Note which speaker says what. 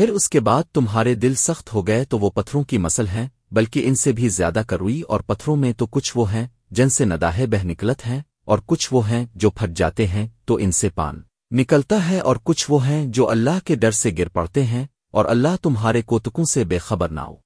Speaker 1: پھر اس کے بعد تمہارے دل سخت ہو گئے تو وہ پتھروں کی مسل ہیں، بلکہ ان سے بھی زیادہ کروئی اور پتھروں میں تو کچھ وہ ہیں جن سے نداہے بہ نکلت ہیں اور کچھ وہ ہیں جو پھٹ جاتے ہیں تو ان سے پان۔ نکلتا ہے اور کچھ وہ ہیں جو اللہ کے ڈر سے گر پڑتے ہیں اور اللہ تمہارے کوتکوں سے بے خبر نہ ہو۔